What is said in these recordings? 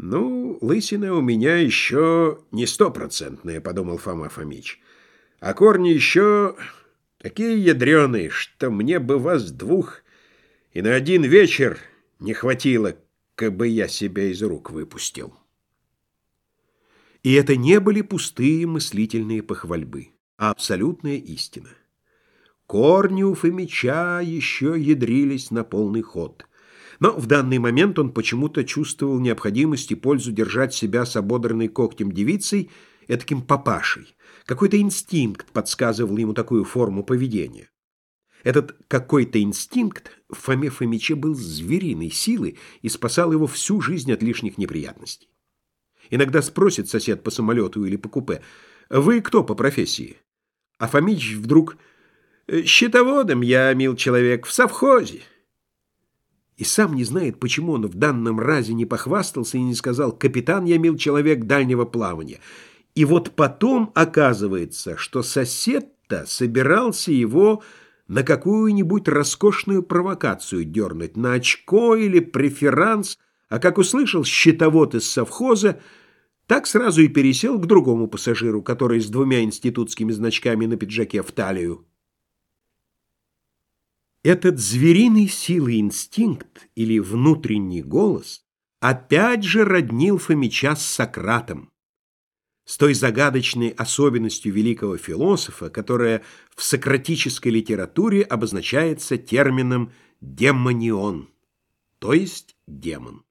«Ну, лысина у меня еще не стопроцентная», — подумал Фома Фомич. «А корни еще такие ядреные, что мне бы вас двух и на один вечер не хватило, как бы я себя из рук выпустил». И это не были пустые мыслительные похвальбы, а абсолютная истина. Корни у Фомича еще ядрились на полный ход. Но в данный момент он почему-то чувствовал необходимость и пользу держать себя с ободранной когтем девицей, этаким папашей. Какой-то инстинкт подсказывал ему такую форму поведения. Этот какой-то инстинкт в Фоме Фомиче был звериной силы и спасал его всю жизнь от лишних неприятностей. Иногда спросит сосед по самолету или по купе, «Вы кто по профессии?» А Фомич вдруг, «Счетоводом я, мил человек, в совхозе» и сам не знает, почему он в данном разе не похвастался и не сказал «Капитан, я мил человек дальнего плавания». И вот потом оказывается, что сосед-то собирался его на какую-нибудь роскошную провокацию дернуть, на очко или преферанс, а как услышал счетовод из совхоза, так сразу и пересел к другому пассажиру, который с двумя институтскими значками на пиджаке в талию. Этот звериный силы инстинкт или внутренний голос опять же роднил Фомича с Сократом, с той загадочной особенностью великого философа, которая в сократической литературе обозначается термином «демонион», то есть демон.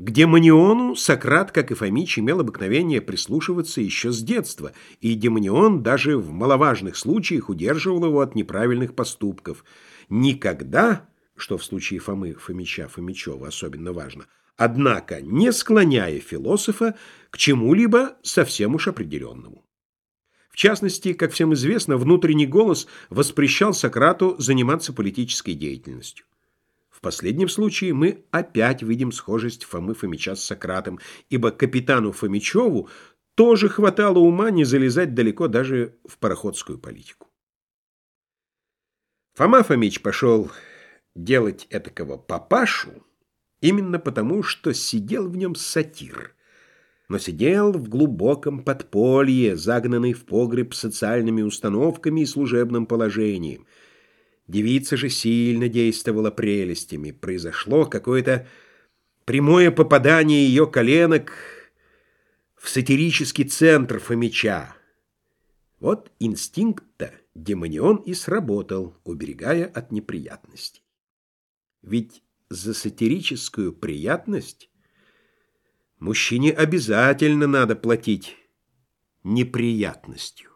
К демониону Сократ, как и Фомич, имел обыкновение прислушиваться еще с детства, и демонион даже в маловажных случаях удерживал его от неправильных поступков. Никогда, что в случае Фомы Фомича Фомичева особенно важно, однако не склоняя философа к чему-либо совсем уж определенному. В частности, как всем известно, внутренний голос воспрещал Сократу заниматься политической деятельностью. В последнем случае мы опять видим схожесть Фомы Фомича с Сократом, ибо капитану Фомичеву тоже хватало ума не залезать далеко даже в пароходскую политику. Фома Фомич пошел делать этакого папашу именно потому, что сидел в нем сатир, но сидел в глубоком подполье, загнанный в погреб социальными установками и служебным положением – Девица же сильно действовала прелестями. Произошло какое-то прямое попадание ее коленок в сатирический центр Фомича. Вот инстинкт-то демонион и сработал, уберегая от неприятностей. Ведь за сатирическую приятность мужчине обязательно надо платить неприятностью.